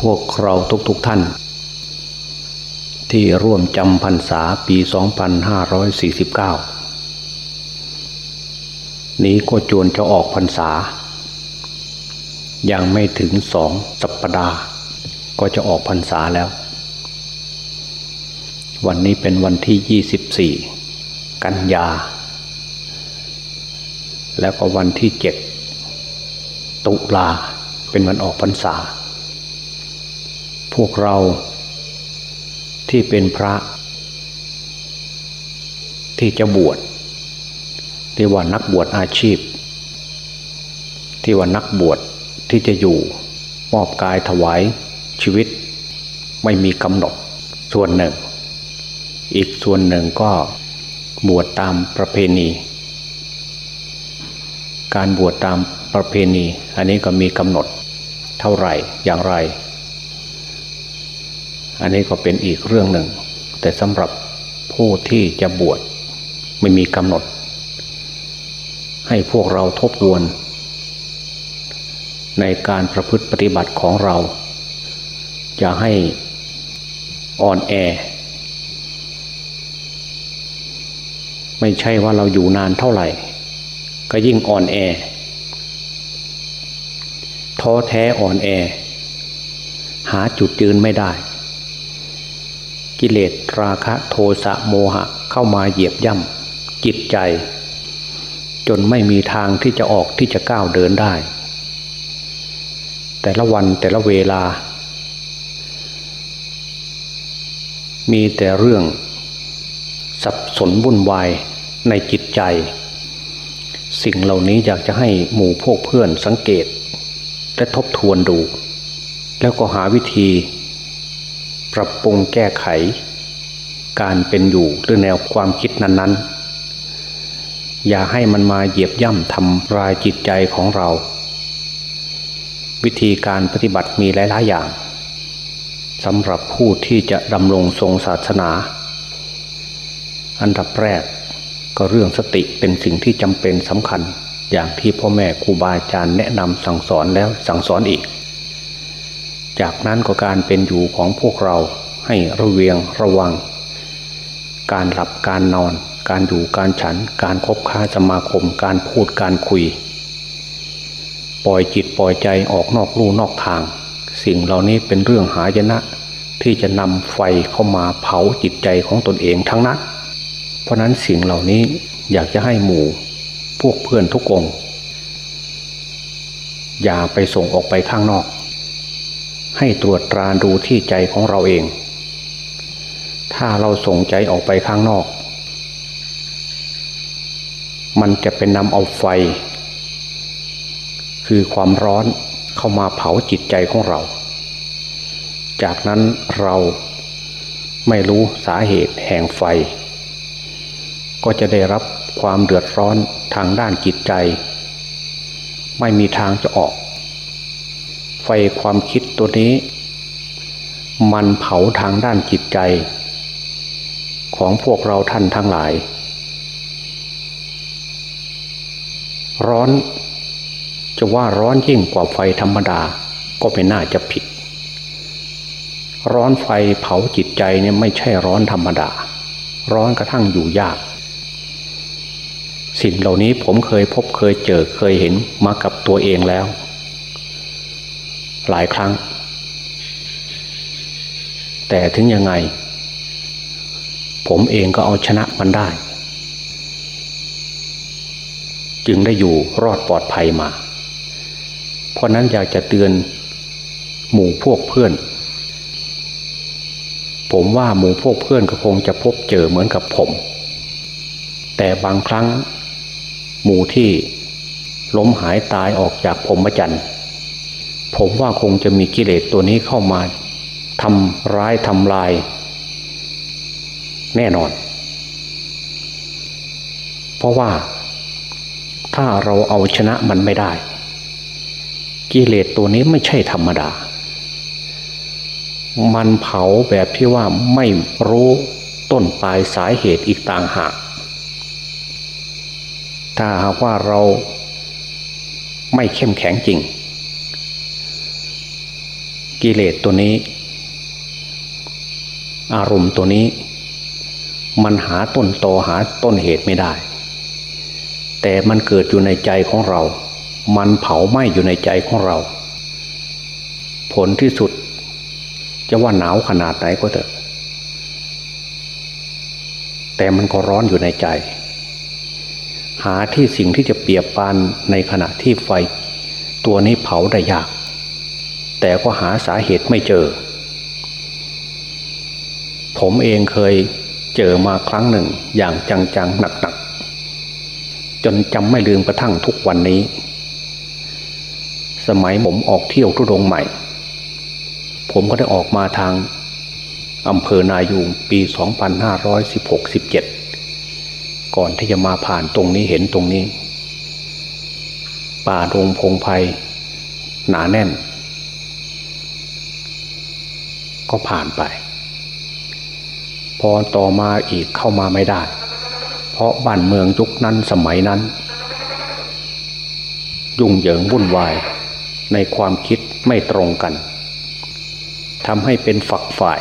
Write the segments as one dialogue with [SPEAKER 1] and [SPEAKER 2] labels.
[SPEAKER 1] พวกเราทุกๆทท่าน ที่ร่วมจำพรรษาปี 2549 นี้ก็จวนจะออกพรรษา ยังไม่ถึงสองสัปปดาห์ ก็จะออกพรรษาแล้ว วันนี้เป็นวันที่ 24 กันยา แล้วก็วันที่ 7 ตุลาเป็นวันออกพรรษา วกเราที่เป็นพระ ที่จะบวชที่ว่านักบวชอาชีพ ที่ว่านักบวชที่จะอยู่มอบกายถวายชีวิต ไม่มีกำหนดส่วนหนึ่ง อีกส่วนหนึ่งก็บวชตามประเพณี การบวชตามประเพณี อันนี้ก็มีกำหนดเท่าไหร่อย่างไร อันนี้ก็เป็นอีกเรื่องหนึ่ง แต่สำหรับผู้ที่จะบวชไม่มีกำหนด ให้พวกเราทบทวน ในการประพฤติปฏิบัติของเราจะให้อ่อนแอ ไม่ใช่ว่าเราอยู่นานเท่าไหร่ ก็ยิ่งอ่อนแอท้อแท้อ่อนแอ หาจุดยืนไม่ได้ กิเลสราคะโทสะโมหะเข้ามาเหยียบย่ำจิตใจ จนไม่มีทางที่จะออกที่จะก้าวเดินได้ แต่ละวันแต่ละเวลา มีแต่เรื่อง สับสนวุ่นวายในจิตใจ สิ่งเหล่านี้อยากจะให้หมู่พวกเพื่อนสังเกตและทบทวนดู แล้วก็หาวิธี ปรับปรุงแก้ไข การเป็นอยู่หรือแนวความคิดนั้น ๆ อย่าให้มันมาเหยียบย่ำทำลายจิตใจของเรา วิธีการปฏิบัติมีหลายๆอย่างสำหรับผู้ที่จะดำรงทรงศาสนา อันดับแรกก็เรื่องสติเป็นสิ่งที่จำเป็นสำคัญ อย่างที่พ่อแม่ครูบาอาจารย์แนะนำสั่งสอนแล้วสั่งสอนอีก จากนั้นก็การเป็นอยู่ของพวกเราให้ระเวียงระวัง การหลับการนอน การอยู่การฉัน การคบค้าสมาคม การพูดการคุย ปล่อยจิตปล่อยใจออกนอกลู่นอกทาง สิ่งเหล่านี้เป็นเรื่องหายนะ ที่จะนำไฟเข้ามาเผาจิตใจของตนเองทั้งนั้น เพราะนั้นสิ่งเหล่านี้อยากจะให้หมู่ พวกเพื่อนทุกองอย่าไปส่งออกไปข้างนอก ให้ตรวจตราดูที่ใจของเราเอง ถ้าเราส่งใจออกไปข้างนอก มันจะเป็นนำเอาไฟ คือความร้อนเข้ามาเผาจิตใจของเรา จากนั้นเราไม่รู้สาเหตุแห่งไฟ ก็จะได้รับความเดือดร้อนทางด้านจิตใจ ไม่มีทางจะออก ฟความคิดตัวนี้ มันเผาทางด้านจิตใจ ของพวกเราท่านทั้งหลาย ร้อนจะว่าร้อนยิ่งกว่าไฟธรรมดาก็ไม่น่าจะผิด ร้อนไฟเผาจิตใจเนี่ยไม่ใช่ร้อนธรรมดา ร้อนกระทั่งอยู่ยาก สิ่งเหล่านี้ผมเคยพบเคยเจอเคยเห็นมากับตัวเองแล้ว หลายครั้ง แต่ถึงยังไง ผมเองก็เอาชนะมันได้ จึงได้อยู่รอดปลอดภัยมา เพราะนั้นอยากจะเตือนหมู่พวกเพื่อน ผมว่าหมู่พวกเพื่อนก็คงจะพบเจอเหมือนกับผม แต่บางครั้ง หมู่ที่ล้มหายตายออกจากผมมจันทร์ ผมว่าคงจะมีกิเลสตัวนี้เข้ามาทำร้ายทำลาย แน่นอน เพราะว่าถ้าเราเอาชนะมันไม่ได้ กิเลสตัวนี้ไม่ใช่ธรรมดา มันเผาแบบที่ว่าไม่รู้ต้นปลายสาเหตุอีกต่างหากถ้าหากว่าเราไม่เข้มแข็งจริง กิเลสตัวนี้ อารมณ์ตัวนี้ มันหาต้นตอหาต้นเหตุไม่ได้ แต่มันเกิดอยู่ในใจของเรา มันเผาไหม้อยู่ในใจของเรา ผลที่สุด จะว่าหนาวขนาดไหนก็เถอะ แต่มันก็ร้อนอยู่ในใจ หาที่สิ่งที่จะเปรียบปานในขณะที่ไฟ ตัวนี้เผาได้ยาก แต่ก็หาสาเหตุไม่เจอ ผมเองเคยเจอมาครั้งหนึ่งอย่างจังๆหนักๆ จนจำไม่ลืมกระทั่งทุกวันนี้ สมัยผมออกเที่ยวทุดงใหม่ ผมก็ได้ออกมาทางอำเภอนายูงปี 2516-17 ก่อนที่จะมาผ่านตรงนี้เห็นตรงนี้ ป่าดงพงไพหนาแน่น ก็ผ่านไป พอต่อมาอีกเข้ามาไม่ได้ เพราะบ้านเมืองยุคนั้นสมัยนั้น ยุ่งเหยิงวุ่นวายในความคิดไม่ตรงกันทำให้เป็นฝักฝ่าย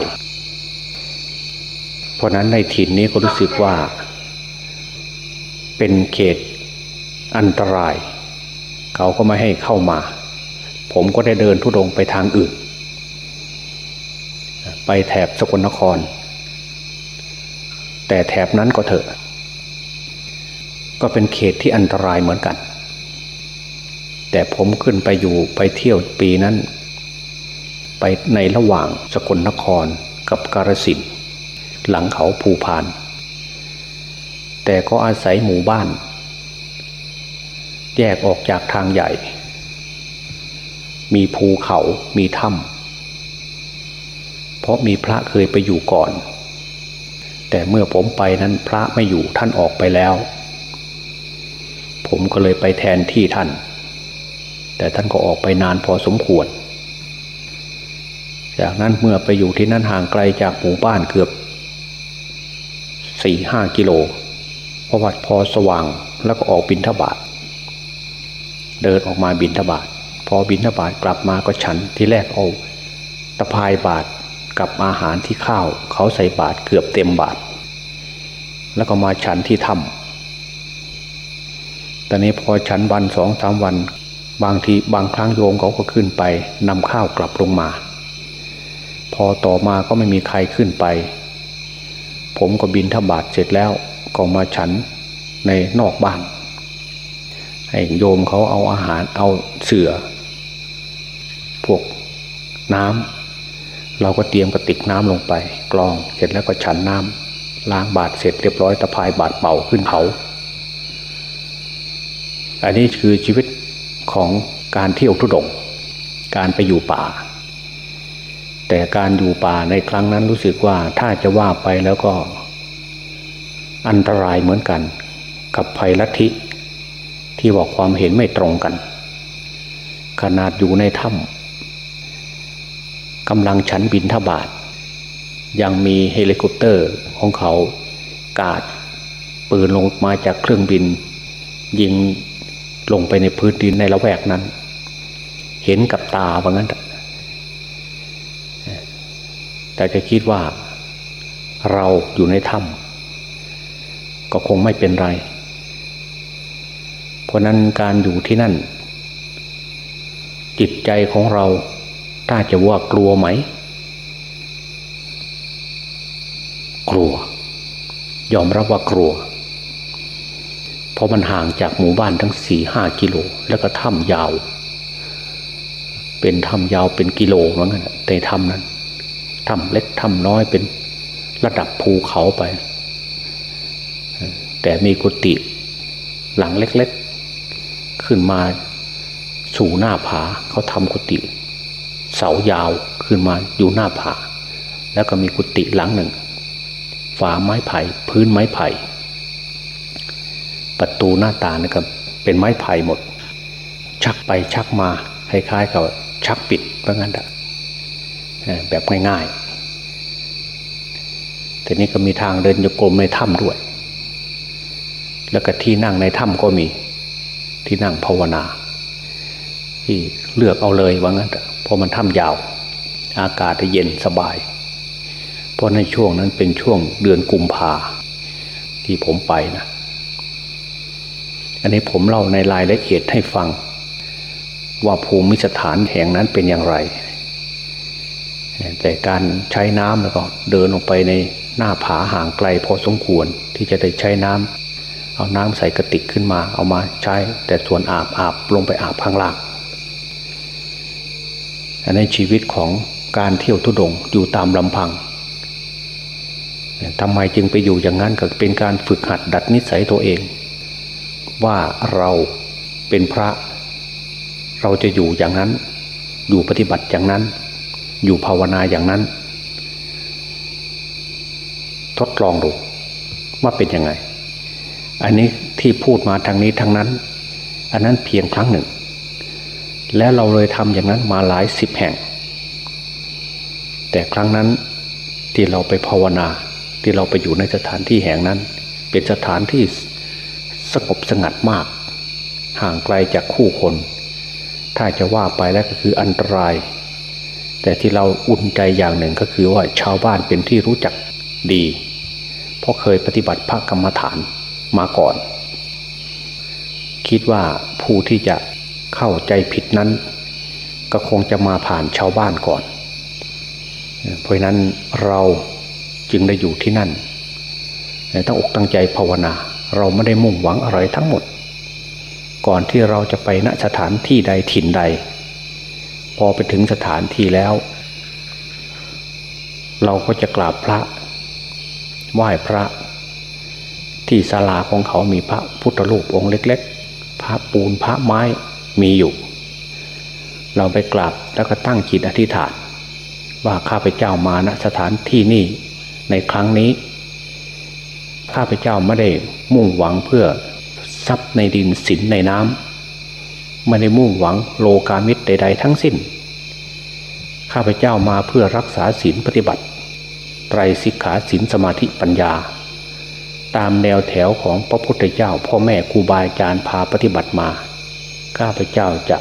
[SPEAKER 1] เพราะนั้นในถิ่นนี้ก็รู้สึกว่า เป็นเขตอันตราย เขาก็ไม่ให้เข้ามา ผมก็ได้เดินทุดงไปทางอื่น ไปแถบสกลนคร แต่แถบนั้นก็เถอะ ก็เป็นเขตที่อันตรายเหมือนกัน แต่ผมขึ้นไปอยู่ไปเที่ยวปีนั้น ไปในระหว่างสกลนครกับกาฬสินหลังเขาภูพาน แต่ก็อาศัยหมู่บ้าน แยกออกจากทางใหญ่ มีภูเขามีถ้ำ ราะมีพระเคยไปอยู่ก่อน แต่เมื่อผมไปนั้นพระไม่อยู่ท่านออกไปแล้ว ผมก็เลยไปแทนที่ท่าน แต่ท่านก็ออกไปนานพอสมควร จากนั้นเมื่อไปอยู่ที่นั่นห่างไกลจากหมู่บ้านเกือบสี่ห้ากิโลพระว่าพอสว่างแล้วก็ออกบินทบาทเดินออกมาบินทบาทพอบินทบาทกลับมาก็ฉันที่แรกเอาตะพายบาท กับอาหารที่ข้าว เขาใส่บาทเกือบเต็มบาทแล้วก็มาฉันที่ถ้ำตอนนี้พอฉันวันสองสามวัน บางทีบางครั้งโยมเขาก็ขึ้นไปนำข้าวกลับลงมา พอต่อมาก็ไม่มีใครขึ้นไป ผมก็บินทบาทเสร็จแล้วก็มาฉันในนอกบ้านให้โยมเขาเอาอาหารเอาเสือ พวกน้ำ เราก็เตรียมกระติกน้ำลงไป กรองเสร็จแล้วก็ฉันน้ำล้างบาทเสร็จเรียบร้อยตะพายบาทเป่าขึ้นเขา อันนี้คือชีวิตของการเที่ยวทุดง การไปอยู่ป่า แต่การอยู่ป่าในครั้งนั้นรู้สึกว่าถ้าจะว่าไปแล้วก็ อันตรายเหมือนกัน กับภัยลัทธิที่บอกความเห็นไม่ตรงกัน ขนาดอยู่ในถ้ำ กำลังฉันบินทบาท ยังมีเฮลิคอปเตอร์ของเขากาดปืนลงมาจากเครื่องบิน ยิงลงไปในพื้นดินในละแวกนั้น เห็นกับตาว่างั้น แต่จะคิดว่าเราอยู่ในถ้ำก็คงไม่เป็นไร เพราะนั้นการอยู่ที่นั่น จิตใจของเรา ถ้าจะว่ากลัวไหม กลัว ยอมรับว่ากลัว เพราะมันห่างจากหมู่บ้านทั้งสี่ห้ากิโล แล้วก็ถ้ำยาว เป็นถ้ำยาวเป็นกิโลเหมือนกันในถ้ำนั้นถ้ำเล็กถ้ำน้อยเป็นระดับภูเขาไป แต่มีกุฏิหลังเล็กๆ ขึ้นมาสู่หน้าผาเขาทำกุฏิ เสายาวขึ้นมาอยู่หน้าผา แล้วก็มีกุฏิหลังหนึ่ง ฝาไม้ไผ่พื้นไม้ไผ่ ประตูหน้าต่างนี่ก็เป็นไม้ไผ่หมด ชักไปชักมาคล้ายๆกับชักปิดเพราะงั้นอะแบบง่ายๆ แต่นี้ก็มีทางเดินโยกลมในถ้ำด้วย แล้วก็ที่นั่งในถ้ำก็มีที่นั่งภาวนา ที่เลือกเอาเลยว่างั้นเพราะมันถ้ำยาว อากาศเย็นสบาย เพราะในช่วงนั้นเป็นช่วงเดือนกุมภาที่ผมไปนะ อันนี้ผมเล่าในรายละเอียดให้ฟัง ว่าภูมิสถานแห่งนั้นเป็นอย่างไร แต่การใช้น้ำแล้วก็เดินลงไปในหน้าผาห่างไกลพอสมควรที่จะได้ใช้น้ำเอาน้ำใส่กระติกขึ้นมา เอามาใช้แต่ส่วนอาบอาบลงไปอาบข้างล่าง ในชีวิตของการเที่ยวทุดงอยู่ตามลำพังทำไมจึงไปอยู่อย่างนั้นก็เป็นการฝึกหัดดัดนิสัยตัวเอง ว่าเราเป็นพระ เราจะอยู่อย่างนั้น อยู่ปฏิบัติอย่างนั้น อยู่ภาวนาอย่างนั้น ทดลองดูว่าเป็นยังไง อันนี้ที่พูดมาทางนี้ทางนั้น อันนั้นเพียงครั้งหนึ่ง แล้วเราเลยทำอย่างนั้นมาหลายสิบแห่ง แต่ครั้งนั้นที่เราไปภาวนาที่เราไปอยู่ในสถานที่แห่งนั้น เป็นสถานที่สงบสงัดมาก ห่างไกลจากคู่คน ถ้าจะว่าไปแล้วก็คืออันตราย แต่ที่เราอุ่นใจอย่างหนึ่งก็คือว่าชาวบ้านเป็นที่รู้จักดี เพราะเคยปฏิบัติพระกรรมฐานมาก่อน คิดว่าผู้ที่จะ เข้าใจผิดนั้น ก็คงจะมาผ่านชาวบ้านก่อน เพราะนั้นเราจึงได้อยู่ที่นั่นตั้งอกตั้งใจภาวนา เราไม่ได้มุ่งหวังอะไรทั้งหมด ก่อนที่เราจะไปณสถานที่ใดถิ่นใด พอไปถึงสถานที่แล้ว เราก็จะกราบพระ ไหว้พระ ที่ศาลาของเขามีพระพุทธรูปองค์เล็ก ๆ พระปูนพระไม้ มีอยู่ เราไปกราบแล้วก็ตั้งจิตอธิษฐาน ว่าข้าพเจ้ามาณสถานที่นี้ในครั้งนี้ ข้าพเจ้าไม่ได้มุ่งหวังเพื่อทรัพย์ในดินสินในน้ำไม่ได้มุ่งหวังโลกามิตรใด ๆ ทั้งสิ้น ข้าพเจ้ามาเพื่อรักษาศีลปฏิบัติ ไตรสิกขาศีลสมาธิปัญญา ตามแนวแถวของพระพุทธเจ้าพ่อแม่ครูบาอาจารย์พาปฏิบัติมา ข้าพเจ้าจะ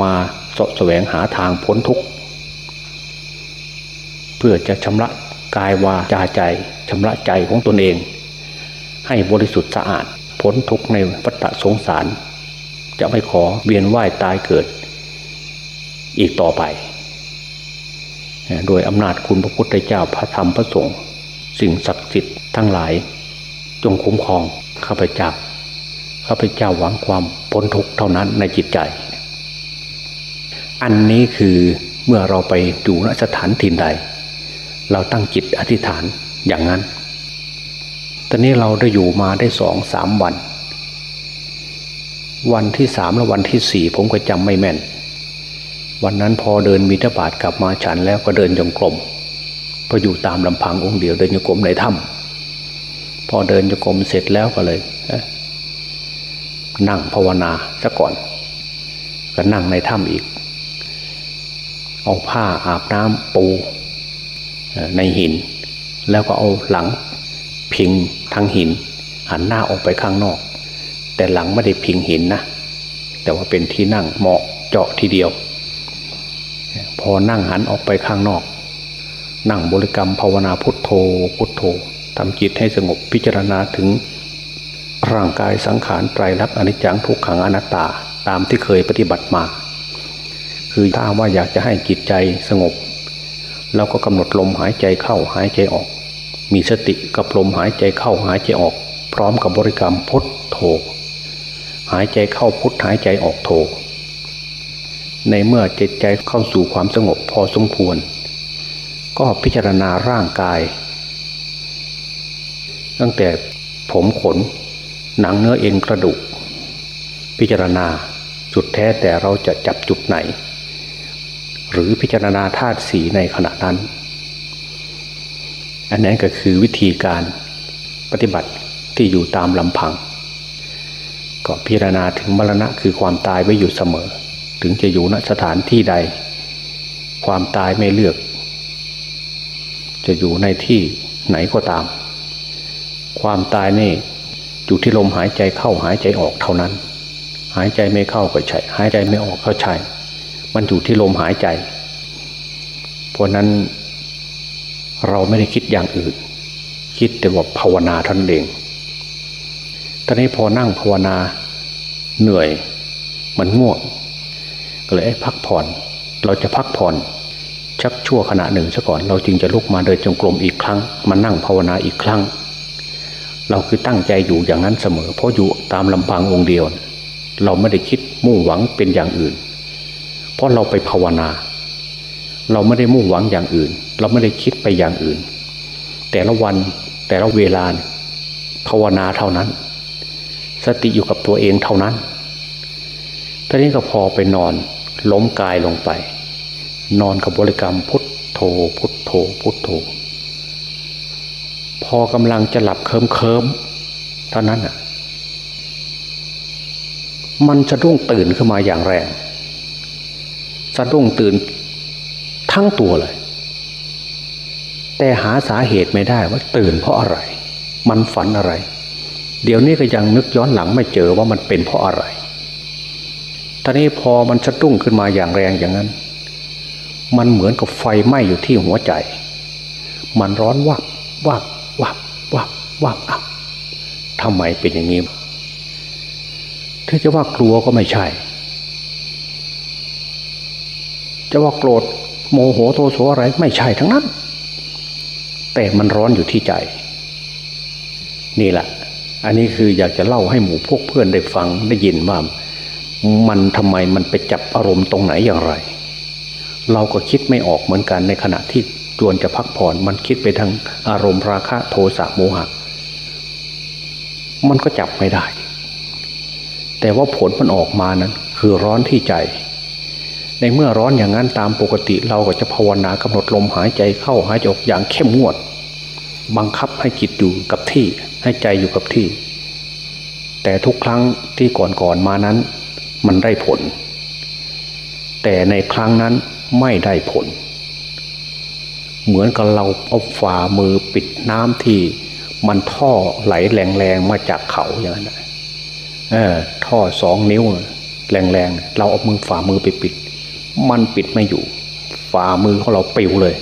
[SPEAKER 1] มาสะแสวงหาทางพ้นทุกข์เพื่อจะชำระกายวาจาใจชำระใจของตนเอง ให้บริสุทธิ์สะอาดพ้นทุกข์ในวัฏสงสาร จะไม่ขอเวียนว่ายตายเกิด อีกต่อไป โดยอำนาจคุณพระพุทธเจ้าพระธรรมพระสงฆ์สิ่งศักดิ์สิทธิ์ทั้งหลาย จงคุ้มครองข้าพเจ้า ข้าพเจ้าหวังความพ้นทุกข์เท่านั้นในจิตใจ อันนี้คือเมื่อเราไปดูนสถานถิ่นใด เราตั้งจิตอธิษฐานอย่างนั้น ตอนนี้เราได้อยู่มาได้สองสามวัน วันที่สามและวันที่สี่ผมก็จำไม่แม่น วันนั้นพอเดินมิถบาทกลับมาฉันแล้วก็เดินจงกรมพออยู่ตามลำพังองค์เดียวเดินจงกรมในถ้ำพอเดินจงกรมเสร็จแล้วก็เลย นั่งภาวนาซะก่อน ก็นั่งในถ้ำอีก เอาผ้าอาบน้ำปูในหิน แล้วก็เอาหลังพิงทางหิน หันหน้าออกไปข้างนอก แต่หลังไม่ได้พิงหินนะ แต่ว่าเป็นที่นั่งเหมาะเจาะทีเดียว พอนั่งหันออกไปข้างนอก นั่งบริกรรมภาวนาพุทโธพุทโธทำจิตให้สงบพิจารณาถึง ร่างกายสังขารไตรลักษณ์อนิจจังทุกขังอนัตตาตามที่เคยปฏิบัติมา คือถ้าว่าอยากจะให้จิตใจสงบเราก็กำหนดลมหายใจเข้าหายใจออก มีสติกับลมหายใจเข้าหายใจออก พร้อมกับบริกรรมพุทโธหายใจเข้าพุทหายใจออกโธในเมื่อจิตใจเข้าสู่ความสงบพอสมควร ก็พิจารณาร่างกาย ตั้งแต่ผมขน หนังเนื้อเอ็นกระดูก พิจารณาจุดแท้แต่เราจะจับจุดไหน หรือพิจารณาธาตุสีในขณะนั้น อันนั้นก็คือวิธีการปฏิบัติที่อยู่ตามลำพัง ก็พิจารณาถึงมรณะคือความตายไว้อยู่เสมอ ถึงจะอยู่ณสถานที่ใด ความตายไม่เลือก จะอยู่ในที่ไหนก็ตาม ความตายนี่ อยู่ที่ลมหายใจเข้าหายใจออกเท่านั้น หายใจไม่เข้าก็ใช่ หายใจไม่ออกก็ใช่ มันอยู่ที่ลมหายใจ เพราะนั้นเราไม่ได้คิดอย่างอื่น คิดแต่ว่าภาวนาท่านเองตอนนี้พอนั่งภาวนาเหนื่อย มันง่วงก็เลยพักผ่อน เราจะพักผ่อนชักชั่วขณะหนึ่งซะก่อน เราจึงจะลุกมาเดินจงกรมอีกครั้ง มานั่งภาวนาอีกครั้ง เราคือตั้งใจอยู่อย่างนั้นเสมอ เพราะอยู่ตามลำพังองค์เดียว เราไม่ได้คิดมุ่งหวังเป็นอย่างอื่น เพราะเราไปภาวนา เราไม่ได้มุ่งหวังอย่างอื่น เราไม่ได้คิดไปอย่างอื่น แต่ละวันแต่ละเวลาภาวนาเท่านั้น สติอยู่กับตัวเองเท่านั้นท่านี้ก็พอไปนอนล้มกายลงไป นอนกับบริกรรมพุทโธพุทโธพุทโธ พอกำลังจะหลับเคิมเคิมเท่านั้นอะมันจะรุ่งตื่นขึ้นมาอย่างแรงสะดุ้งตื่นทั้งตัวเลย แต่หาสาเหตุไม่ได้ว่าตื่นเพราะอะไร มันฝันอะไร เดี๋ยวนี้ก็ยังนึกย้อนหลังไม่เจอว่ามันเป็นเพราะอะไรตอนนี้พอมันสะดุ้งขึ้นมาอย่างแรงอย่างนั้น มันเหมือนกับไฟไหม้อยู่ที่หัวใจ มันร้อนวับวับ วับวับอับทำไมเป็นอย่างนี้ถ้าจะว่ากลัวก็ไม่ใช่ จะว่าโกรธโมโหโทโสอะไรไม่ใช่ทั้งนั้น แต่มันร้อนอยู่ที่ใจ นี่แหละ อันนี้คืออยากจะเล่าให้หมู่พวกเพื่อนได้ฟังได้ยินว่ามันทำไมมันไปจับอารมณ์ตรงไหนอย่างไร เราก็คิดไม่ออกเหมือนกันในขณะที่จวนจะพักผ่อน มันคิดไปทางอารมณ์ราคะโทสะโมหะ มันก็จับไม่ได้ แต่ว่าผลมันออกมานั้น คือร้อนที่ใจ ในเมื่อร้อนอย่างนั้นตามปกติเราก็จะภาวนากำหนดลมหายใจเข้าหายใจออกอย่างเข้มงวด บังคับให้จิตอยู่กับที่ให้ใจอยู่กับที่ แต่ทุกครั้งที่ก่อนๆมานั้น มันได้ผล แต่ในครั้งนั้นไม่ได้ผล เหมือนกับเราเอาฝ่ามือปิดน้ำที่ มันท่อไหลแรงๆมาจากเขาอย่างนั้นเออท่อสองนิ้วแรงๆเราเอามือฝ่ามือไปปิด มันปิดไม่อยู่ ฝ่ามือของเราปิวเลย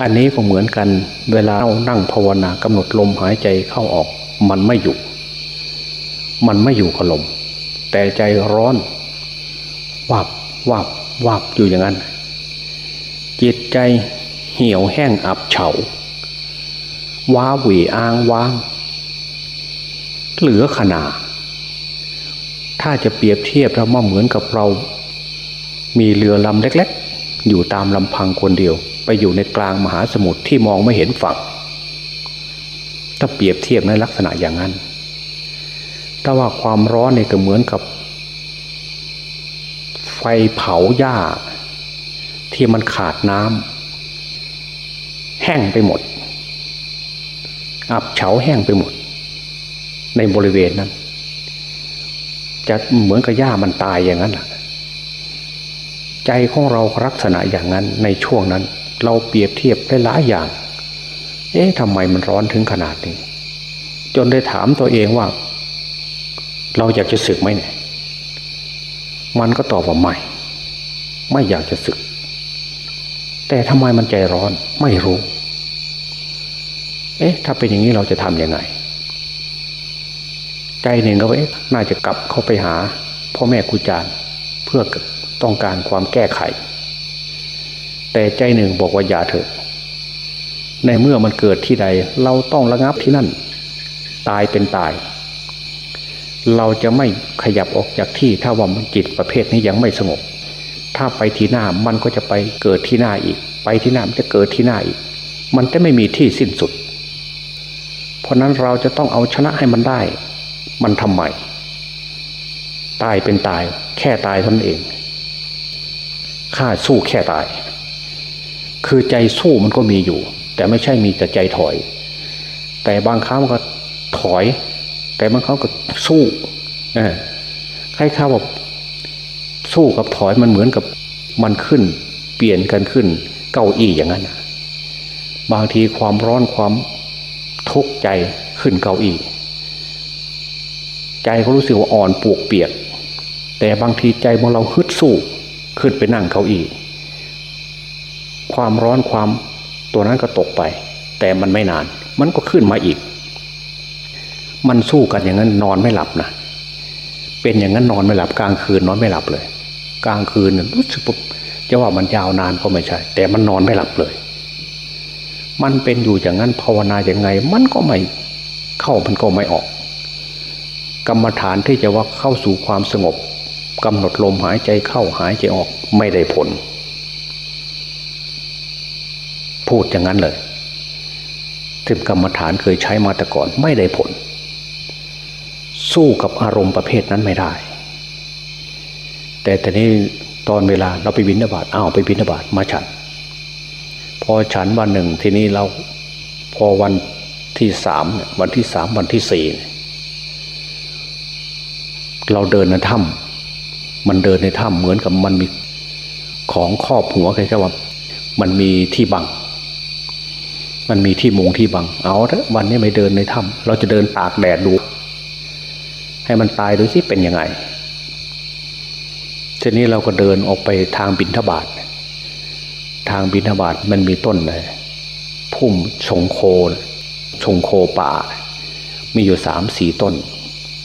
[SPEAKER 1] อันนี้ก็เหมือนกันเวลาเรานั่งภาวนากำหนดลมหายใจเข้าออก มันไม่อยู่ มันไม่อยู่กับลม แต่ใจร้อนวับวับวับอยู่อย่างนั้น จิตใจเหี่ยวแห้งอับเฉา ว้าหวีอ้างว้าง เหลือขนา ถ้าจะเปรียบเทียบเราว่าเหมือนกับเรา มีเรือลำเล็ก ๆ อยู่ตามลำพังคนเดียว ไปอยู่ในกลางมหาสมุทรที่มองไม่เห็นฝั่ง ถ้าเปรียบเทียบในลักษณะอย่างนั้นถ้าว่าความร้อนเนี่ยก็เหมือนกับ ไฟเผาหญ้า ที่มันขาดน้ำแห้งไปหมด อับเฉาแห้งไปหมด ในบริเวณนั้น จะเหมือนกับหญ้ามันตายอย่างนั้นแหละใจของเราลักษณะอย่างนั้นในช่วงนั้น เราเปรียบเทียบได้หลายอย่าง เอ๊ะทำไมมันร้อนถึงขนาดนี้ จนได้ถามตัวเองว่า เราอยากจะศึกไหมเนี่ยมันก็ตอบว่าไม่ ไม่อยากจะศึก แต่ทำไมมันใจร้อนไม่รู้ เอ๊ะ ถ้าเป็นอย่างนี้เราจะทำยังไง ใจหนึ่งก็ว่าน่าจะกลับเข้าไปหาพ่อแม่ครูอาจารย์เพื่อต้องการความแก้ไข แต่ใจหนึ่งบอกว่าอย่าเถอะ ในเมื่อมันเกิดที่ใด เราต้องระงับที่นั่น ตายเป็นตาย เราจะไม่ขยับออกจากที่ถ้าว่ามันจิตประเภทนี้ยังไม่สงบ ถ้าไปที่หน้ามันก็จะไปเกิดที่หน้าอีก ไปที่หน้ามันจะเกิดที่หน้าอีก มันจะไม่มีที่สิ้นสุด ราะนั้นเราจะต้องเอาชนะให้มันได้ มันทำไมตายเป็นตาย แค่ตายเท่านั้นเองข้าสู้แค่ตาย คือใจสู้มันก็มีอยู่ แต่ไม่ใช่มีแต่ใจถอย แต่บางครั้งมันก็ถอย แต่มันเขาก็สู้เออใครข้าบอกสู้กับถอยมันเหมือนกับมันขึ้น เปลี่ยนกันขึ้น เก้าอี้อย่างนั้นบางทีความร้อนความ ทุกข์ใจขึ้นเก้าอี้ใจเขารู้สึกว่าอ่อนปวกเปียก แต่บางทีใจของเราฮึดสู้ขึ้นไปนั่งเก้าอี้ความร้อนความตัวนั้นก็ตกไป แต่มันไม่นาน มันก็ขึ้นมาอีก มันสู้กันอย่างนั้นนอนไม่หลับนะเป็นอย่างนั้นนอนไม่หลับกลางคืนนอนไม่หลับเลย กลางคืนรู้สึกจะว่ามันยาวนานก็ไม่ใช่ แต่มันนอนไม่หลับเลย มันเป็นอยู่อย่างนั้นภาวนาอย่างไง มันก็ไม่เข้ามันก็ไม่ออก กรรมฐานที่จะว่าเข้าสู่ความสงบกำหนดลมหายใจเข้าหายใจออกไม่ได้ผล พูดอย่างนั้นเลยซึ่งกรรมฐานเคยใช้มาแต่ก่อนไม่ได้ผล สู้กับอารมณ์ประเภทนั้นไม่ได้ แต่แต่นี้ตอนเวลาเราไปบินนบาตอ้าวไปบินนบาตมาฉัน พอฉันวันหนึ่งทีนี้เราพอวันที่สามวันที่สามวันที่สี่เราเดินในถ้ำมันเดินในถ้ำเหมือนกับมันมีของครอบหัวใครๆว่า มันมีที่บัง มันมีที่มุงที่บัง เอาเถอะวันนี้ไม่เดินในถ้ำเราจะเดินตากแดดดู ให้มันตายดูสิเป็นยังไงทีนี้เราก็เดินออกไปทางบินทบาท ทางบินทบาทมันมีต้นเลยพุ่มชงโคชงโคป่า มีอยู่สามสี่ต้น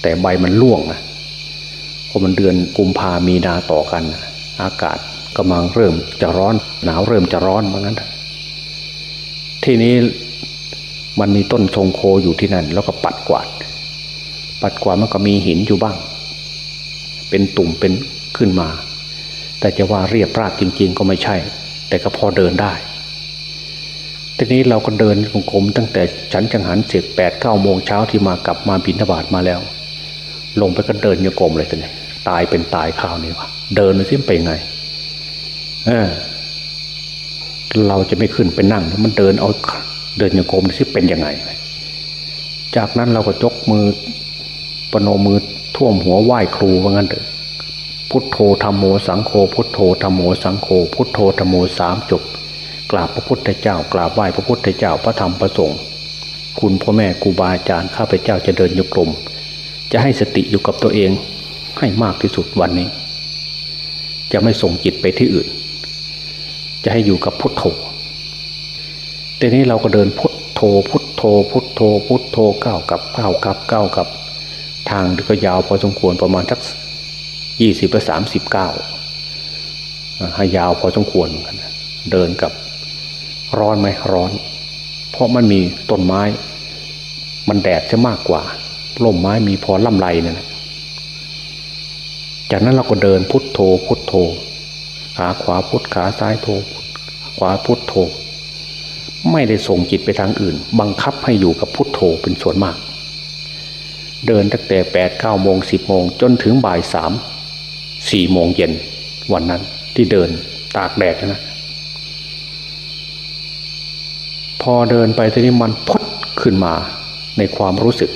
[SPEAKER 1] แต่ใบมันร่วงนะพอมันเดือนกุมภามีนาต่อกัน อากาศกำลังเริ่มจะร้อน หนาวเริ่มจะร้อนเหมือนกันทีนี้มันมีต้นชงโคอยู่ที่นั่น แล้วก็ปัดกวาด ปัดกวาดมันก็มีหินอยู่บ้าง เป็นตุ่มเป็นขึ้นมา แต่จะว่าเรียบราบจริง ๆ ก็ไม่ใช่ แต่ก็พอเดินได้ ทีนี้เราก็เดินกลมตั้งแต่ฉันจังหันเสร็จแปดเก้าโมงเช้าที่มากลับมาบินทบาทมาแล้ว ลงไปก็เดินโยกลมเลยทีนี้ตายเป็นตายข่าวนี้วะเดินเลยสิไปไง เออ เราจะไม่ขึ้นไปนั่ง มันเดินเอาเดินโยกลมสิเป็นยังไง จากนั้นเราก็จกมือปนมือท่วมหัวไหว้ครูว่างั้นเถอะ พุทโธธรรมโมสังโฆพุทโธธรรมโมสังโฆพุทโธธรรมโมสามจบกราบพระพุทธเจ้ากราบไหว้พระพุทธเจ้าพระธรรมพระสงฆ์คุณพ่อแม่ครูบาอาจารย์ข้าพเจ้าจะเดินโยกลม จะให้สติอยู่กับตัวเองให้มากที่สุดวันนี้ จะไม่ส่งจิตไปที่อื่น จะให้อยู่กับพุทโธทีนี้เราก็เดินพุทโธพุทโธพุทโธพุทโธก้าวกับก้าวกับก้าวกับ ทางก็ยาวพอสมควรประมาณสัก ยี่สิบหรือสามสิบเก้าให้ยาวพอสมควรเดินกับร้อนไหมร้อน เพราะมันมีต้นไม้ มันแดดจะมากกว่าล่มไม้มีพอล่ำไรเนี่ยจากนั้นเราก็เดินพุทโธพุทโธ ขาขวาพุทขาซ้ายโธขวาพุทโธ ไม่ได้ส่งจิตไปทางอื่น บังคับให้อยู่กับพุทโธเป็นส่วนมาก เดินตั้งแต่แปดเก้าโมงสิบโมงจนถึงบ่ายสาม สี่โมงเย็นวันนั้นที่เดินตากแดดนะ พอเดินไปทีนี้มันพดขึ้นมาในความรู้สึก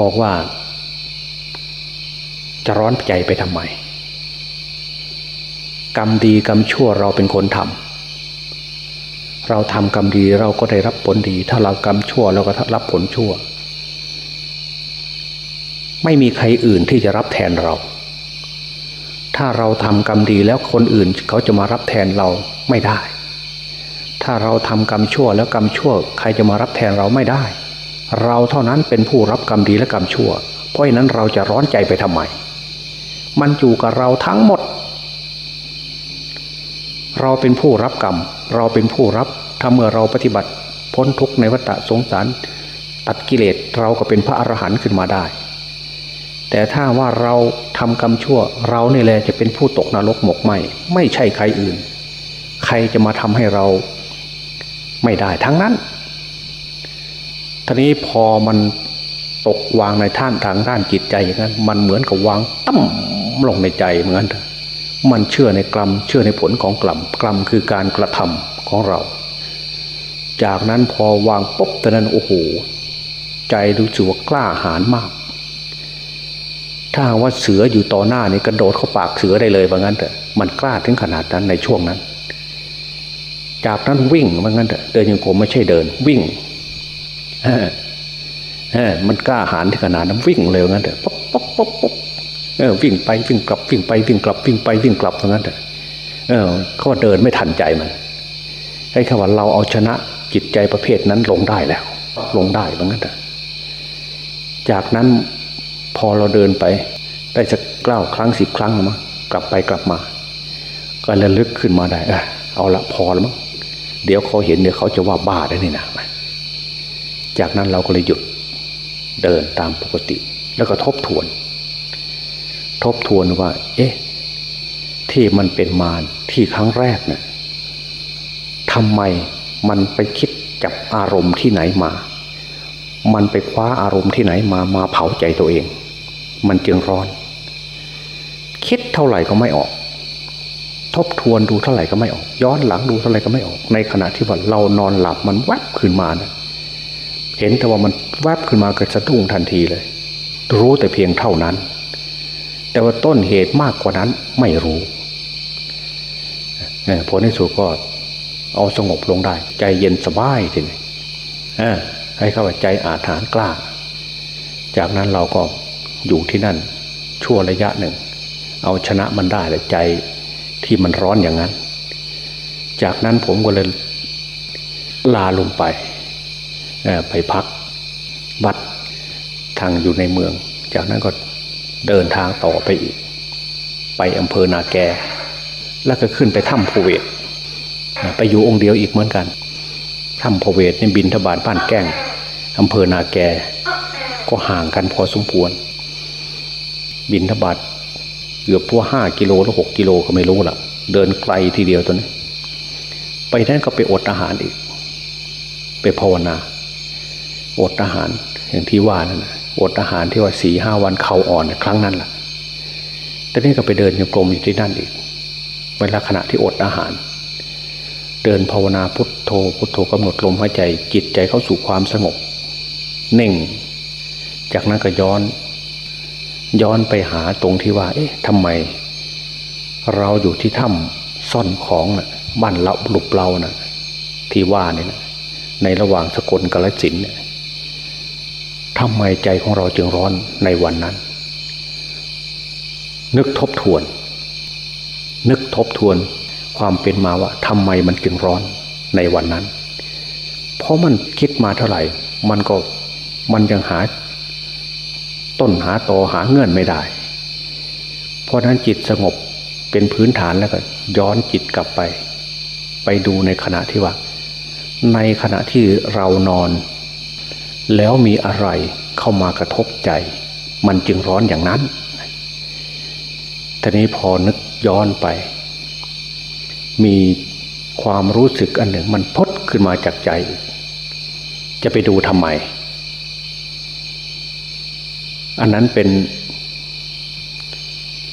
[SPEAKER 1] บอกว่า จะร้อนใจไปทำไม กรรมดีกรรมชั่วเราเป็นคนทำเราทำกรรมดีเราก็ได้รับผลดี ถ้าเรากรรมชั่วเราก็รับผลชั่ว ไม่มีใครอื่นที่จะรับแทนเรา ถ้าเราทำกรรมดีแล้วคนอื่นเขาจะมารับแทนเราไม่ได้ ถ้าเราทำกรรมชั่วแล้วกรรมชั่ว ใครจะมารับแทนเราไม่ได้ เราเท่านั้นเป็นผู้รับกรรมดีและกรรมชั่ว เพราะฉะนั้นเราจะร้อนใจไปทำไม มันอยู่กับเราทั้งหมด เราเป็นผู้รับกรรม เราเป็นผู้รับถ้าเมื่อเราปฏิบัติ พ้นทุกข์ในวัฏสงสาร ตัดกิเลสเราก็เป็นพระอรหันต์ขึ้นมาได้ แต่ถ้าว่าเราทำกรรมชั่ว เราเนี่แหละจะเป็นผู้ตกนรกหมกไหมไม่ใช่ใครอื่น ใครจะมาทำให้เราไม่ได้ทั้งนั้นทีนี้พอมันตกวางในท่านทางด้านจิตใจอย่างนั้น มันเหมือนกับวางตั้มลงในใจเหมือนกันมันเชื่อในกรรมเชื่อในผลของกรรมกรรมคือการกระทำของเรา จากนั้นพอวางปุ๊บตอนนั้นโอ้โหใจรู้สึกว่ากล้าหาญมาก ถ้าว่าเสืออยู่ต่อหน้านี่กระโดดเข้าปากเสือได้เลยว่างั้นเถอะมันกล้าถึงขนาดนั้นในช่วงนั้น จากนั้นวิ่งว่างั้นเถอะเดินจงกรมไม่ใช่เดิน วิ่งเออมันกล้าหาญถึงขนาดนั้นวิ่งเลยว่างั้นเถอะป๊อปป๊อปป๊อปป๊อปเออวิ่งไปวิ่งกลับวิ่งไปวิ่งกลับวิ่งไปวิ่งกลับว่างั้นเถอะเออเขาเดินไม่ทันใจมันให้คำว่าเราเอาชนะจิตใจประเภทนั้นลงได้แล้ว ลงได้เหมือนกันจากนั้น พอเราเดินไป ได้สักเก้าครั้งสิบครั้งมั้งกลับไปกลับมา ก็ระลึกขึ้นมาได้เออเอาละพอแล้วมั้งเดี๋ยวเขาเห็นเดี๋ยวเขาจะว่าบ้าได้นี่นะจากนั้นเราก็เลยหยุดเดินตามปกติ แล้วก็ทบทวน ทบทวนว่า เอ๊ะ ที่มันเป็นมารที่ครั้งแรกเนะี่ยทำไมมันไปคิดจับอารมณ์ที่ไหนมา มันไปคว้าอารมณ์ที่ไหนมามาเผาใจตัวเอง มันจึงร้อน คิดเท่าไหร่ก็ไม่ออก ทบทวนดูเท่าไหร่ก็ไม่ออก ย้อนหลังดูเท่าไหร่ก็ไม่ออก ในขณะที่ว่าเรานอนหลับมันแวบขึ้นมานะเห็นแต่ว่ามันแวบขึ้นมาเกิดสะดุ้งทันทีเลย รู้แต่เพียงเท่านั้น แต่ว่าต้นเหตุมากกว่านั้นไม่รู้ผลในสุดก็เอาสงบลงได้ ใจเย็นสบายทีนี้ให้เข้าใจอาถานกล้า จากนั้นเราก็ อยู่ที่นั่นชั่วระยะหนึ่ง เอาชนะมันได้แต่ใจที่มันร้อนอย่างนั้น จากนั้นผมก็เลยลาลงไปไปพักวัดทางอยู่ในเมือง จากนั้นก็เดินทางต่อไปอีก ไปอำเภอนาแก แล้วก็ขึ้นไปถ้ำโพเวตไปอยู่องค์เดียวอีกเหมือนกันถ้ำโพเวตในบินทบาทบ้านแก้งอำเภอนาแก ก็ห่างกันพอสมควร บินทบาทเกือบพวห้ากิโลหรือหกกิโลก็ไม่รู้ละเดินไกลทีเดียวตัวนี้ ไปนั้นก็ไปอดอาหารอีก ไปภาวนา อดอาหารอย่างที่ว่านั่นนะอดอาหารที่ว่าสี่ห้าวันเขาอ่อนครั้งนั้นแหละแต่นี่ก็ไปเดินโยกลมอยู่ที่นั่นอีกเวลาขณะที่อดอาหาร เดินภาวนาพุทโธพุทโธกำหนดลมหายใจจิตใจเข้าสู่ความสงบเน่ง จากนั้นก็ย้อน ย้อนไปหาตรงที่ว่า เอ๊ะทำไม เราอยู่ที่ถ้ำซ่อนของนะ่ะบ้านเราหลุบเรานะ่ะ ที่ว่าเนี่ยนะในระหว่างสกลกาลสินเนี่ยทำไมใจของเราจึงร้อนในวันนั้น นึกทบทวน นึกทบทวนความเป็นมาว่าทำไมมันจึงร้อนในวันนั้น เพราะมันคิดมาเท่าไหร่ มันก็มันยังหา ต้นหาตอหาเงื่อนไม่ได้ เพราะนั้นจิตสงบเป็นพื้นฐานแล้วก็ย้อนจิตกลับไป ไปดูในขณะที่ว่า ในขณะที่เรานอน แล้วมีอะไรเข้ามากระทบใจ มันจึงร้อนอย่างนั้นทีนี้พอนึกย้อนไป มีความรู้สึกอันหนึ่งมันพดขึ้นมาจากใจ จะไปดูทำไม อันนั้นเป็น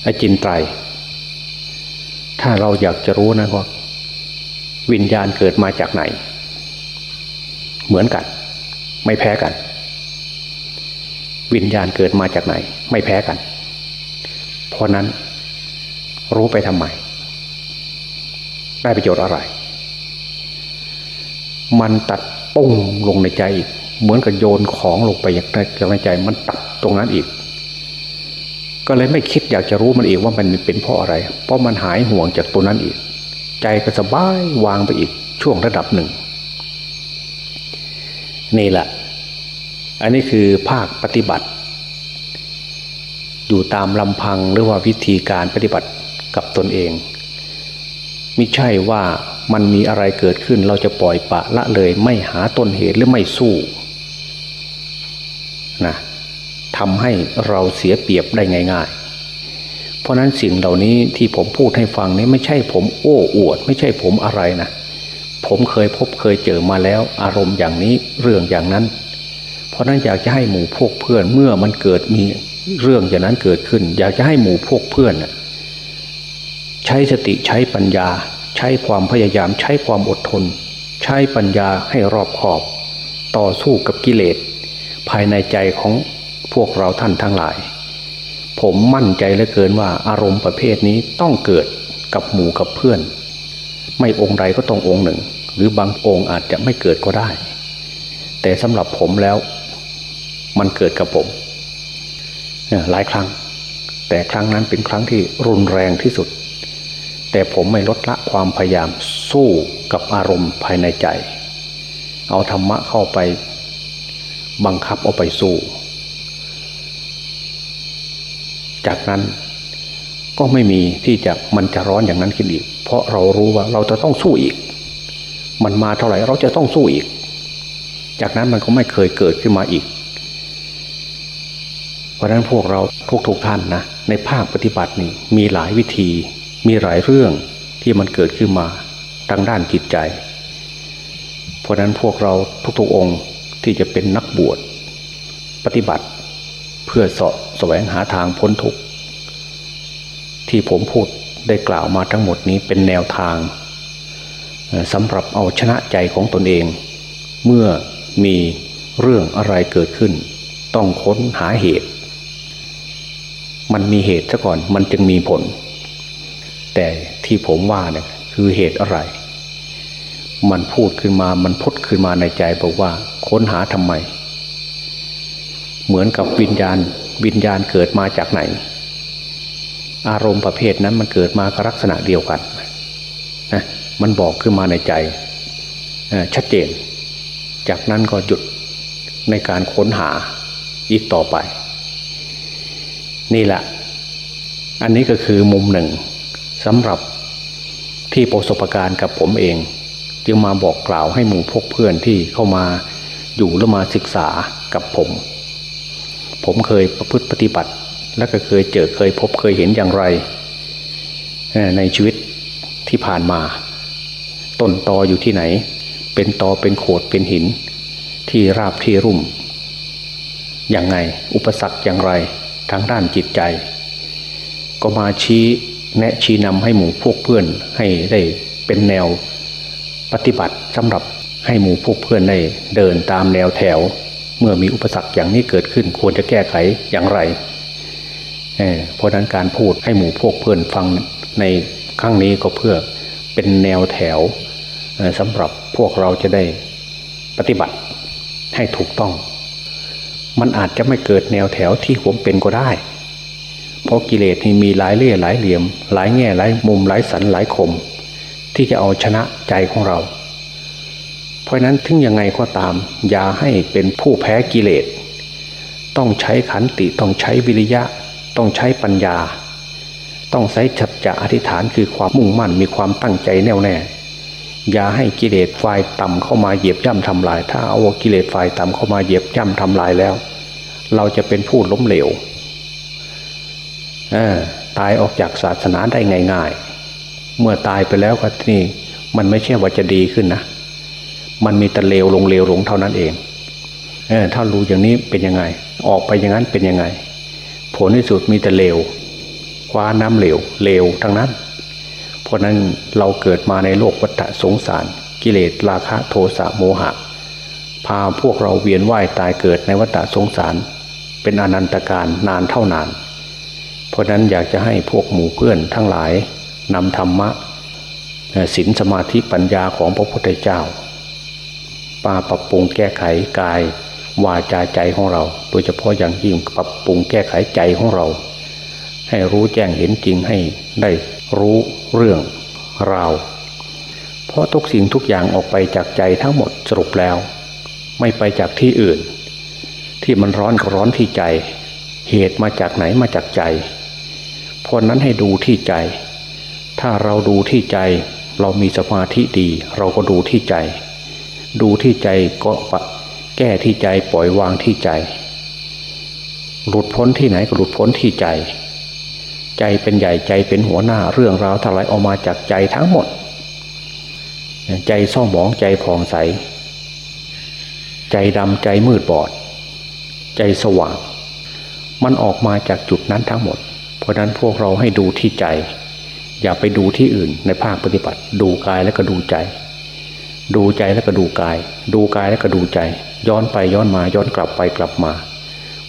[SPEAKER 1] อจินไตร ถ้าเราอยากจะรู้นะว่าวิญญาณเกิดมาจากไหน เหมือนกัน ไม่แพ้กัน วิญญาณเกิดมาจากไหน ไม่แพ้กัน เพราะนั้นรู้ไปทำไม ได้ประโยชน์อะไร มันตัดปุ้งลงในใจอีก เหมือนกับโยนของลงไปจากในใจมันตัดตรงนั้นอีก ก็เลยไม่คิดอยากจะรู้มันอีกว่ามันเป็นเพราะอะไร เพราะมันหายห่วงจากตัวนั้นอีก ใจก็สบายวางไปอีกช่วงระดับหนึ่ง นี่แหละ อันนี้คือภาคปฏิบัติ อยู่ตามลำพังหรือว่าวิธีการปฏิบัติกับตนเองไม่ใช่ว่ามันมีอะไรเกิดขึ้นเราจะปล่อยปะละเลยไม่หาต้นเหตุหรือไม่สู้ นะทำให้เราเสียเปรียบได้ง่าย ๆ เพราะนั้นสิ่งเหล่านี้ที่ผมพูดให้ฟังนี้ไม่ใช่ผมโอ้อวด ไม่ใช่ผมอะไรนะผมเคยพบเคยเจอมาแล้ว อารมณ์อย่างนี้เรื่องอย่างนั้น เพราะนั้นอยากจะให้หมู่พวกเพื่อนเมื่อมันเกิดมีเรื่องอย่างนั้นเกิดขึ้น อยากจะให้หมู่พวกเพื่อนใช้สติใช้ปัญญา ใช้ความพยายามใช้ความอดทน ใช้ปัญญาให้รอบขอบ ต่อสู้กับกิเลส ภายในใจของพวกเราท่านทั้งหลาย ผมมั่นใจเหลือเกินว่าอารมณ์ประเภทนี้ต้องเกิดกับหมู่กับเพื่อน ไม่องค์ใดก็ต้ององค์หนึ่ง หรือบางองค์อาจจะไม่เกิดก็ได้ แต่สำหรับผมแล้ว มันเกิดกับผมหลายครั้ง แต่ครั้งนั้นเป็นครั้งที่รุนแรงที่สุดแแต่ผมไม่ลดละความพยายามสู้กับอารมณ์ภายในใจ เอาธรรมะเข้าไป บังคับเอาไปสู้ จากนั้นก็ไม่มีที่จะมันจะร้อนอย่างนั้นขึ้นอีก เพราะเรารู้ว่าเราจะต้องสู้อีก มันมาเท่าไหร่เราจะต้องสู้อีก จากนั้นมันก็ไม่เคยเกิดขึ้นมาอีก เพราะนั้นพวกเราทุกทุกท่านนะในภาคปฏิบัตินี่มีหลายวิธี มีหลายเรื่องที่มันเกิดขึ้นมาทางด้านจิตใจ เพราะนั้นพวกเราทุกๆองค์ ที่จะเป็นนักบวชปฏิบัติ เพื่อสาะแสวงหาทางพ้นทุกข์ที่ผมพูดได้กล่าวมาทั้งหมดนี้เป็นแนวทางสำหรับเอาชนะใจของตนเอง เมื่อมีเรื่องอะไรเกิดขึ้น ต้องค้นหาเหตุ มันมีเหตุซะก่อนมันจึงมีผล แต่ที่ผมว่าเนี่ยคือเหตุอะไร มันพูดขึ้นมามันพุทขึ้นมาในใจบอกว่า ค้นหาทำไม เหมือนกับวิญญาณวิญญาณเกิดมาจากไหน อารมณ์ประเภทนั้นมันเกิดมากับลักษณะเดียวกันนะมันบอกขึ้นมาในใจชัดเจน จากนั้นก็หยุดในการค้นหาอีกต่อไป นี่แหละ อันนี้ก็คือมุมหนึ่งสำหรับที่ประสบการณ์กับผมเอง จึงมาบอกกล่าวให้หมู่พกเพื่อนที่เข้ามาอยู่แล้วมาศึกษากับผม ผมเคยประพฤติปฏิบัติ แล้วก็เคยเจอเคยพบเคยเห็นอย่างไร ในชีวิตที่ผ่านมา ต้นตออยู่ที่ไหน เป็นตอเป็นโขดเป็นหิน ที่ราบที่รุ่มอย่างไง อุปสรรคอย่างไรทางด้านจิตใจ ก็มาชี้แนะชี้นำให้หมู่พวกเพื่อนให้ได้เป็นแนว ปฏิบัติสำหรับให้หมู่พวกเพื่อนได้เดินตามแนวแถว เมื่อมีอุปสรรคอย่างนี้เกิดขึ้นควรจะแก้ไขอย่างไรเพราะนั้นการพูดให้หมู่พวกเพื่อนฟังในครั้งนี้ก็เพื่อเป็นแนวแถวสำหรับพวกเราจะได้ปฏิบัติให้ถูกต้อง มันอาจจะไม่เกิดแนวแถวที่ผมเป็นก็ได้ เพราะกิเลสนี่มีหลายเล่หลายเหลี่ยม หลายแง่หลายมุมหลายสันหลายคม ที่จะเอาชนะใจของเรา เพราะนั้นถึงยังไงก็ตาม อย่าให้เป็นผู้แพ้กิเลส ต้องใช้ขันติต้องใช้วิริยะ ต้องใช้ปัญญา ต้องใช้ฉัดจะอธิษฐานคือความมุ่งมั่นมีความตั้งใจแน่วแน่อย่าให้กิเลสฝ่ายต่ำเข้ามาเหยียบย่ำทำลาย ถ้าเอากิเลสฝ่ายต่ำเข้ามาเหยียบย่ำทำลายแล้ว เราจะเป็นผู้ล้มเหลวตายออกจากศาสนาได้ง่าย ๆ เมื่อตายไปแล้วก็นี่มันไม่ใช่ว่าจะดีขึ้นนะ มันมีแต่เลวลงเลวลงเท่านั้นเองเออถ้ารู้อย่างนี้เป็นยังไง ออกไปอย่างนั้นเป็นยังไง ผลที่สุดมีแต่เลวคว้าน้ำเหลวเลวทั้งนั้น เพราะนั้นเราเกิดมาในโลกวัฏสงสาร กิเลสราคะโทสะโมหะ พาพวกเราเวียนว่ายตายเกิดในวัฏสงสาร เป็นอนันตการนานเท่านาน เพราะนั้นอยากจะให้พวกหมู่เพื่อนทั้งหลาย นำธรรมะศีลสมาธิปัญญาของพระพุทธเจ้าปาปรับปรุงแก้ไขกายวาจาใจของเรา โดยเฉพาะอย่างยิ่งปรับปรุงแก้ไขใจของเรา ให้รู้แจ้งเห็นจริงให้ได้รู้เรื่องราวเพราะทุกสิ่งทุกอย่างออกไปจากใจทั้งหมดสรุปแล้ว ไม่ไปจากที่อื่น ที่มันร้อนก็ร้อนที่ใจ เหตุมาจากไหนมาจากใจเพราะนั้นให้ดูที่ใจ ถ้าเราดูที่ใจเรามีสมาธิดี เราก็ดูที่ใจ ดูที่ใจก็แก้ที่ใจปล่อยวางที่ใจ หลุดพ้นที่ไหนก็หลุดพ้นที่ใจ ใจเป็นใหญ่ใจเป็นหัวหน้าเรื่องราวทลายออกมาจากใจทั้งหมด ใจซ่องหมองใจผ่องใส ใจดำใจมืดบอด ใจสว่าง มันออกมาจากจุดนั้นทั้งหมด เพราะนั้นพวกเราให้ดูที่ใจ อย่าไปดูที่อื่นในภาคปฏิบัติ ดูกายแล้วก็ดูใจ ดูใจแล้วก็ดูกาย ดูกายแล้วก็ดูใจ ย้อนไปย้อนมาย้อนกลับไปกลับมา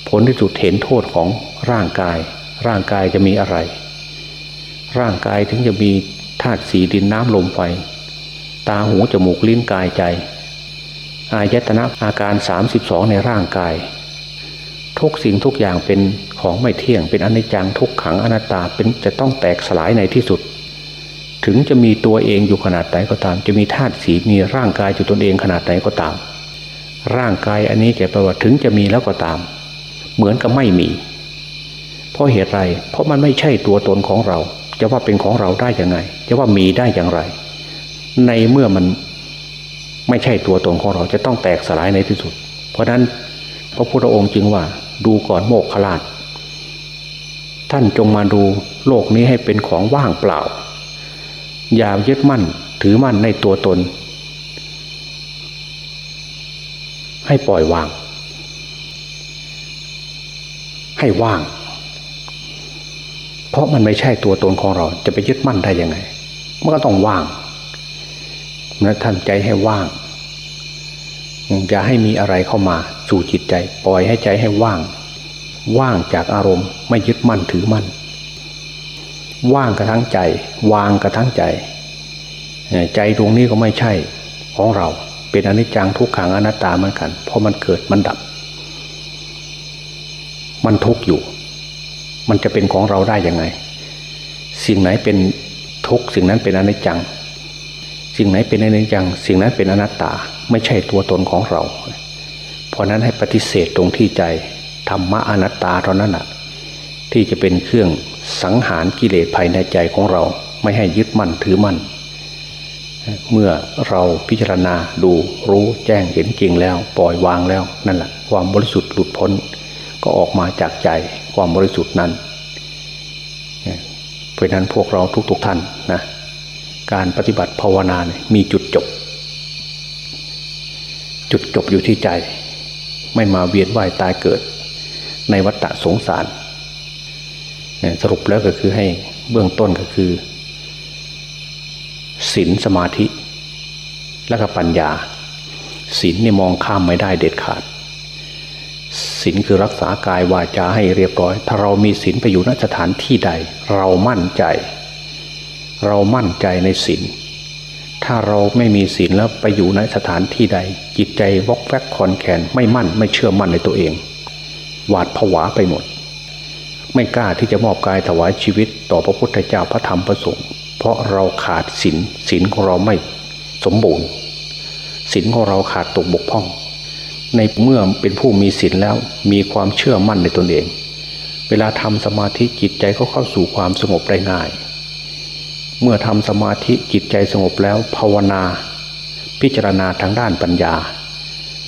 [SPEAKER 1] ผลที่สุดเห็นโทษของร่างกาย ร่างกายจะมีอะไร ร่างกายถึงจะมีธาตุสีดินน้ำลมไฟ ตาหูจมูกลิ้นกายใจ อายตนะอาการ 32 ในร่างกาย ทุกสิ่งทุกอย่างเป็น ของไม่เที่ยงเป็นอนิจจังทุกขังอนัตตาเป็นจะต้องแตกสลายในที่สุด ถึงจะมีตัวเองอยู่ขนาดไหนก็ตาม จะมีธาตุสีมีร่างกายอยู่ตนเองขนาดไหนก็ตาม ร่างกายอันนี้จะแปลว่าถึงจะมีแล้วก็ตาม เหมือนกับไม่มี เพราะเหตุไร เพราะมันไม่ใช่ตัวตนของเรา จะว่าเป็นของเราได้ยังไง จะว่ามีได้อย่างไร ในเมื่อมันไม่ใช่ตัวตนของเราจะต้องแตกสลายในที่สุด เพราะนั้นพระพุทธองค์จึงว่าดูก่อนโมกขลาด ท่านจงมาดูโลกนี้ให้เป็นของว่างเปล่า อย่ายึดมั่นถือมั่นในตัวตน ให้ปล่อยวาง ให้ว่าง เพราะมันไม่ใช่ตัวตนของเรา จะไปยึดมั่นได้ยังไง มันก็ต้องว่างนะท่านใจให้ว่างอย่าให้มีอะไรเข้ามาสู่จิตใจ ปล่อยให้ใจให้ว่าง ว่างจากอารมณ์ ไม่ยึดมั่นถือมั่น ว่างกระทั่งใจ วางกระทั่งใจ ใจดวงนี้ก็ไม่ใช่ของเรา เป็นอนิจจังทุกขังอนัตตาเหมือนกัน เพราะมันเกิดมันดับ มันทุกข์อยู่ มันจะเป็นของเราได้ยังไง สิ่งไหนเป็นทุกสิ่งนั้นเป็นอนิจจัง สิ่งไหนเป็นอนิจจัง สิ่งนั้นเป็นอนัตตา ไม่ใช่ตัวตนของเรา เพราะนั้นให้ปฏิเสธตรงที่ใจ ธรรมะอนัตตาเท่านั้นอะที่จะเป็นเครื่องสังหารกิเลสภายในใจของเราไม่ให้ยึดมั่นถือมั่น เมื่อเราพิจารณาดูรู้แจ้งเห็นจริงแล้วปล่อยวางแล้วนั่นแหละความบริสุทธิ์หลุดพ้น ก็ออกมาจากใจความบริสุทธิ์นั้นเพราะนั้นพวกเราทุกๆทท่านนะการปฏิบัติภาวนาเนี่ยมีจุดจบ จุดจบอยู่ที่ใจ ไม่มาเวียนว่ายตายเกิด ในวัฏฏะสงสาร สรุปแล้วก็คือให้เบื้องต้นก็คือศีลสมาธิ และก็ปัญญาศีลนี่มองข้ามไม่ได้เด็ดขาดศีลคือรักษากายวาจาให้เรียบร้อย ถ้าเรามีศีลไปอยู่ณสถานที่ใด เรามั่นใจ เรามั่นใจในศีลถ้าเราไม่มีศีลแล้วไปอยู่ในสถานที่ใด จิตใจวอกแวกคอนแขนไม่มั่นไม่เชื่อมั่นในตัวเอง หวาดผวาไปหมด ไม่กล้าที่จะมอบกายถวายชีวิต ต่อพระพุทธเจ้าพระธรรมพระสงฆ์เพราะเราขาดศีลศีลของเราไม่สมบูรณ์ศีลของเราขาดตกบกพร่อง ในเมื่อเป็นผู้มีศีลแล้วมีความเชื่อมั่นในตนเอง เวลาทำสมาธิจิตใจก็เข้าสู่ความสงบได้ง่าย เมื่อทำสมาธิจิตใจสงบแล้วภาวนา พิจารณาทางด้านปัญญา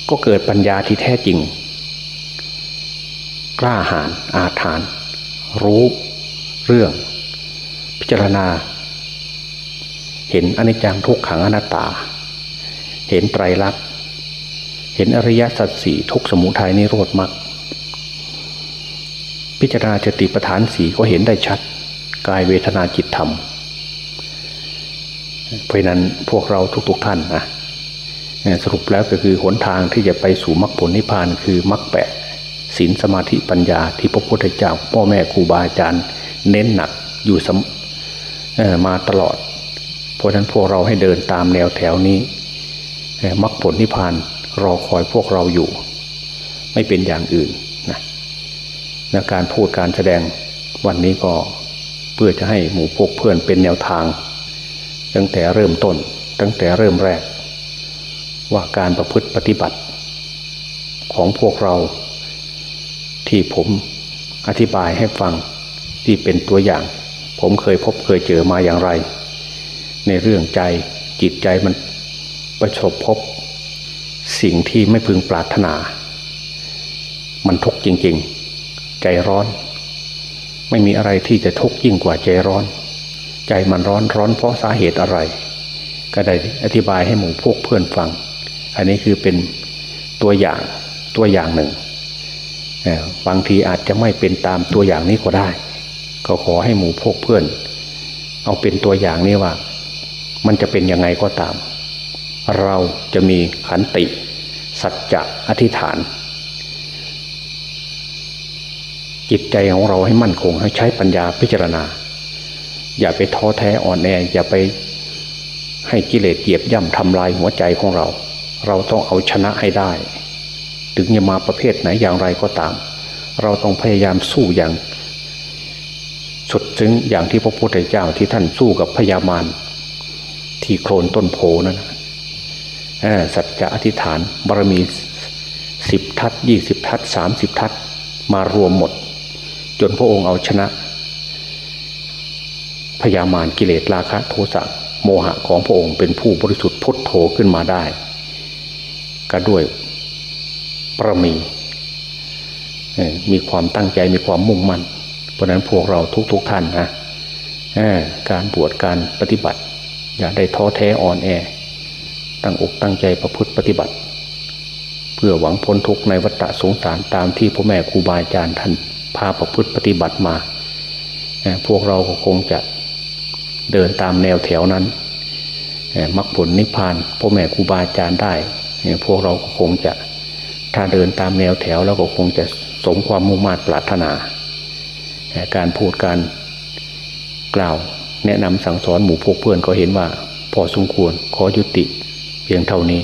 [SPEAKER 1] ก็เกิดปัญญาที่แท้จริง กล้าหาญอาถาน รู้เรื่อง พิจารณา เห็นอนิจจังทุกขังอนัตตา เห็นไตรลักษณ์เห็นอริยสัจสี่ทุกสมุทัยนิโรธมรรคพิจารณาจติปฐานสีก็เห็นได้ชัด กายเวทนาจิตธรรม เพราะนั้นพวกเราทุกๆทท่านนะสรุปแล้วก็คือหนทางที่จะไปสู่มรรคผลนิพพานคือมรรคแปด ศีลสมาธิปัญญาที่พระพุทธเจ้า พ่อแม่ครูบาอาจารย์ เน้นหนักอยู่มาตลอด เพราะฉะนั้นพวกเราให้เดินตามแนวแถวนี้มรรคผลนิพพานรอคอยพวกเราอยู่ ไม่เป็นอย่างอื่นนะในการพูดการแสดงวันนี้ก็เพื่อจะให้หมู่พวกเพื่อนเป็นแนวทาง ตั้งแต่เริ่มต้น ตั้งแต่เริ่มแรก ว่าการประพฤติปฏิบัติ ของพวกเรา ที่ผมอธิบายให้ฟังที่เป็นตัวอย่าง ผมเคยพบเคยเจอมาอย่างไร ในเรื่องใจจิตใจมันประสบพบ สิ่งที่ไม่พึงปรารถนา มันทุกข์จริง ๆ ใจร้อน ไม่มีอะไรที่จะทุกข์ยิ่งกว่าใจร้อน ใจมันร้อนร้อนเพราะสาเหตุอะไร ก็ได้อธิบายให้หมู่พวกเพื่อนฟัง อันนี้คือเป็นตัวอย่างตัวอย่างหนึ่ง บางทีอาจจะไม่เป็นตามตัวอย่างนี้ก็ได้ ก็ขอให้หมู่พวกเพื่อน เอาเป็นตัวอย่างนี้ว่า มันจะเป็นยังไงก็ตาม เราจะมีขันติ สัจจะอธิษฐาน จิตใจของเราให้มั่นคงให้ใช้ปัญญาพิจารณา อย่าไปท้อแท้อ่อนแอ อย่าไปให้กิเลสเหยียบย่ำทำลายหัวใจของเรา เราต้องเอาชนะให้ได้ ถึงจะมาประเภทไหนอย่างไรก็ตาม เราต้องพยายามสู้อย่างสุดซึ้งอย่างที่พระพุทธเจ้าที่ท่านสู้กับพญามารที่โคลนต้นโพนั่นสัจจะอธิษฐานบารมีสิบทัศยี่สิบทัศสามสิบทัศมารวมหมด จนพระองค์เอาชนะ พยามารกิเลสราคะ โทสะโมหะของพระองค์เป็นผู้บริสุทธิ์พุทโธขึ้นมาได้ ก็ด้วย ประมีมีความตั้งใจมีความมุ่งมั่น เพราะนั้นพวกเราทุกๆทท่านนะการบวชการปฏิบัติ อย่าได้ท้อแท้อ่อนแอ ตั้งอกตั้งใจประพฤติปฏิบัติ เพื่อหวังพ้นทุกข์ในวัฏสงสารตามที่พ่อแม่ครูบาอาจารย์ท่านพาประพฤติปฏิบัติมา พวกเราก็คงจะเดินตามแนวแถวนั้นมรรคผลนิพพานพ่อแม่ครูบาอาจารย์ได้ พวกเราก็คงจะ ถ้าเดินตามแนวแถวเราก็คงจะสมความมุ่งมั่นปรารถนา การพูดการกล่าว แนะนำสั่งสอนหมู่พวกเพื่อนก็เห็นว่า พอสมควรขอยุติเพียงเท่านี้